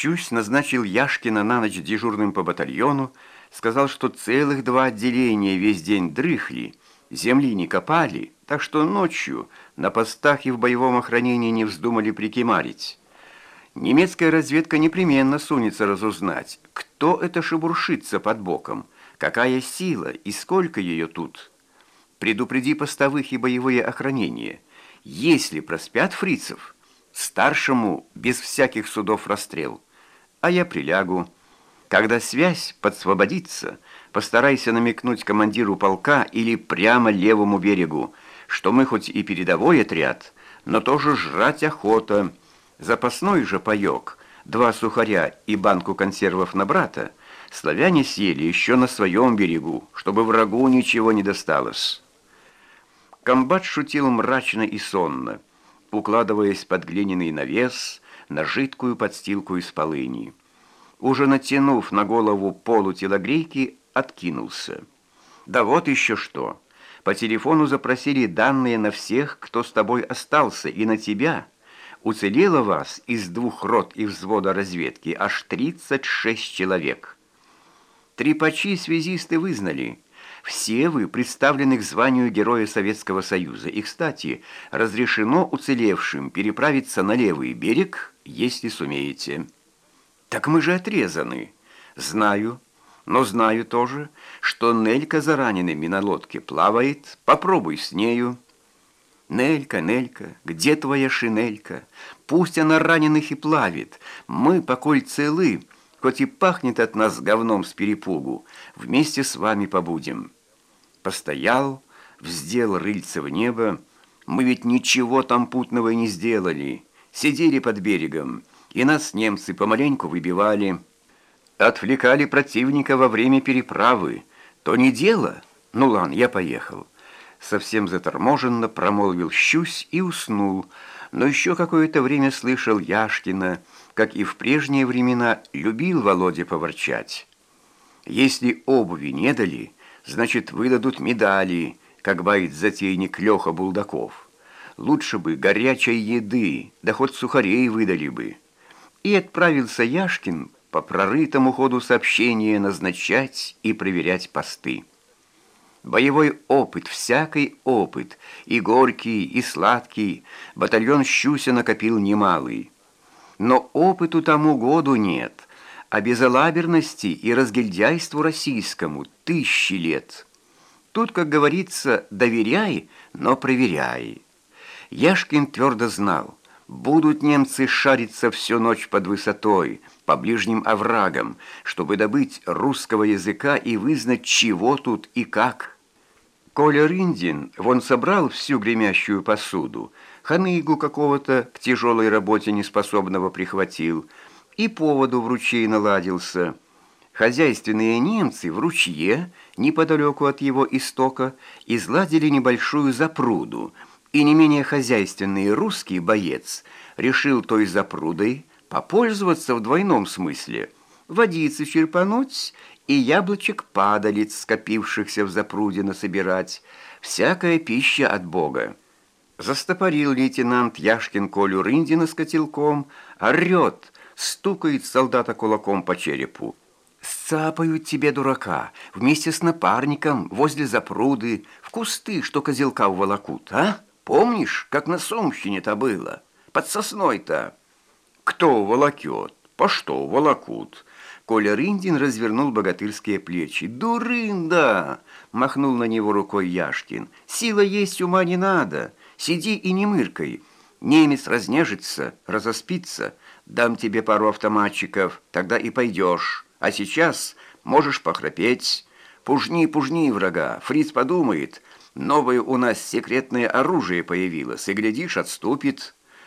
Щусь назначил Яшкина на ночь дежурным по батальону, сказал, что целых два отделения весь день дрыхли, земли не копали, так что ночью на постах и в боевом охранении не вздумали прикимарить. Немецкая разведка непременно сунется разузнать, кто это шебуршится под боком, какая сила и сколько ее тут. Предупреди постовых и боевые охранения. Если проспят фрицев, старшему без всяких судов расстрел. А я прилягу. Когда связь подсвободится, постарайся намекнуть командиру полка или прямо левому берегу, что мы хоть и передовой отряд, но тоже жрать охота. Запасной же паёк, два сухаря и банку консервов на брата, славяне съели еще на своем берегу, чтобы врагу ничего не досталось. Комбат шутил мрачно и сонно, укладываясь под глиняный навес на жидкую подстилку из полыни уже натянув на голову полу телогрейки, откинулся. «Да вот еще что! По телефону запросили данные на всех, кто с тобой остался, и на тебя. Уцелело вас из двух рот и взвода разведки аж 36 человек. Трепачи-связисты вызнали». Все вы представлены к званию Героя Советского Союза. И, кстати, разрешено уцелевшим переправиться на левый берег, если сумеете». «Так мы же отрезаны». «Знаю, но знаю тоже, что Нелька за ранеными на лодке плавает. Попробуй с нею». «Нелька, Нелька, где твоя шинелька? Пусть она раненых и плавит. Мы, поколь целы, хоть и пахнет от нас говном с перепугу, вместе с вами побудем». Постоял, вздел рыльце в небо. Мы ведь ничего там путного не сделали. Сидели под берегом и нас немцы помаленьку выбивали. Отвлекали противника во время переправы. То не дело. Ну ладно, я поехал. Совсем заторможенно промолвил «щусь» и уснул, но еще какое-то время слышал Яшкина, как и в прежние времена любил Володя поворчать. Если обуви не дали, значит выдадут медали, как бает затейник Леха Булдаков. Лучше бы горячей еды, да хоть сухарей выдали бы и отправился Яшкин по прорытому ходу сообщения назначать и проверять посты. Боевой опыт, всякий опыт, и горький, и сладкий, батальон Щуся накопил немалый. Но опыту тому году нет, а безалаберности и разгильдяйству российскому тысячи лет. Тут, как говорится, доверяй, но проверяй. Яшкин твердо знал, Будут немцы шариться всю ночь под высотой, по ближним оврагам, чтобы добыть русского языка и вызнать, чего тут и как. Коля Рындин, вон собрал всю гремящую посуду, ханыгу какого-то к тяжелой работе неспособного прихватил, и поводу в ручей наладился. Хозяйственные немцы в ручье, неподалеку от его истока, изладили небольшую запруду – и не менее хозяйственный русский боец решил той запрудой попользоваться в двойном смысле. Водицы черпануть и яблочек падалиц, скопившихся в запруде, насобирать. Всякая пища от Бога. Застопорил лейтенант Яшкин Колю Рындина с котелком, орет, стукает солдата кулаком по черепу. «Сцапают тебе, дурака, вместе с напарником возле запруды, в кусты, что козелка уволокут, а?» Помнишь, как на Сумщине-то было? Под сосной-то. Кто волокет? По что волокут? Коля Рындин развернул богатырские плечи. «Дурында!» – махнул на него рукой Яшкин. «Сила есть, ума не надо. Сиди и не мыркай. Немец разнежится, разоспится. Дам тебе пару автоматчиков, тогда и пойдешь. А сейчас можешь похрапеть. Пужни, пужни врага. Фриц подумает, Новое у нас секретное оружие появилось, и, глядишь, отступит».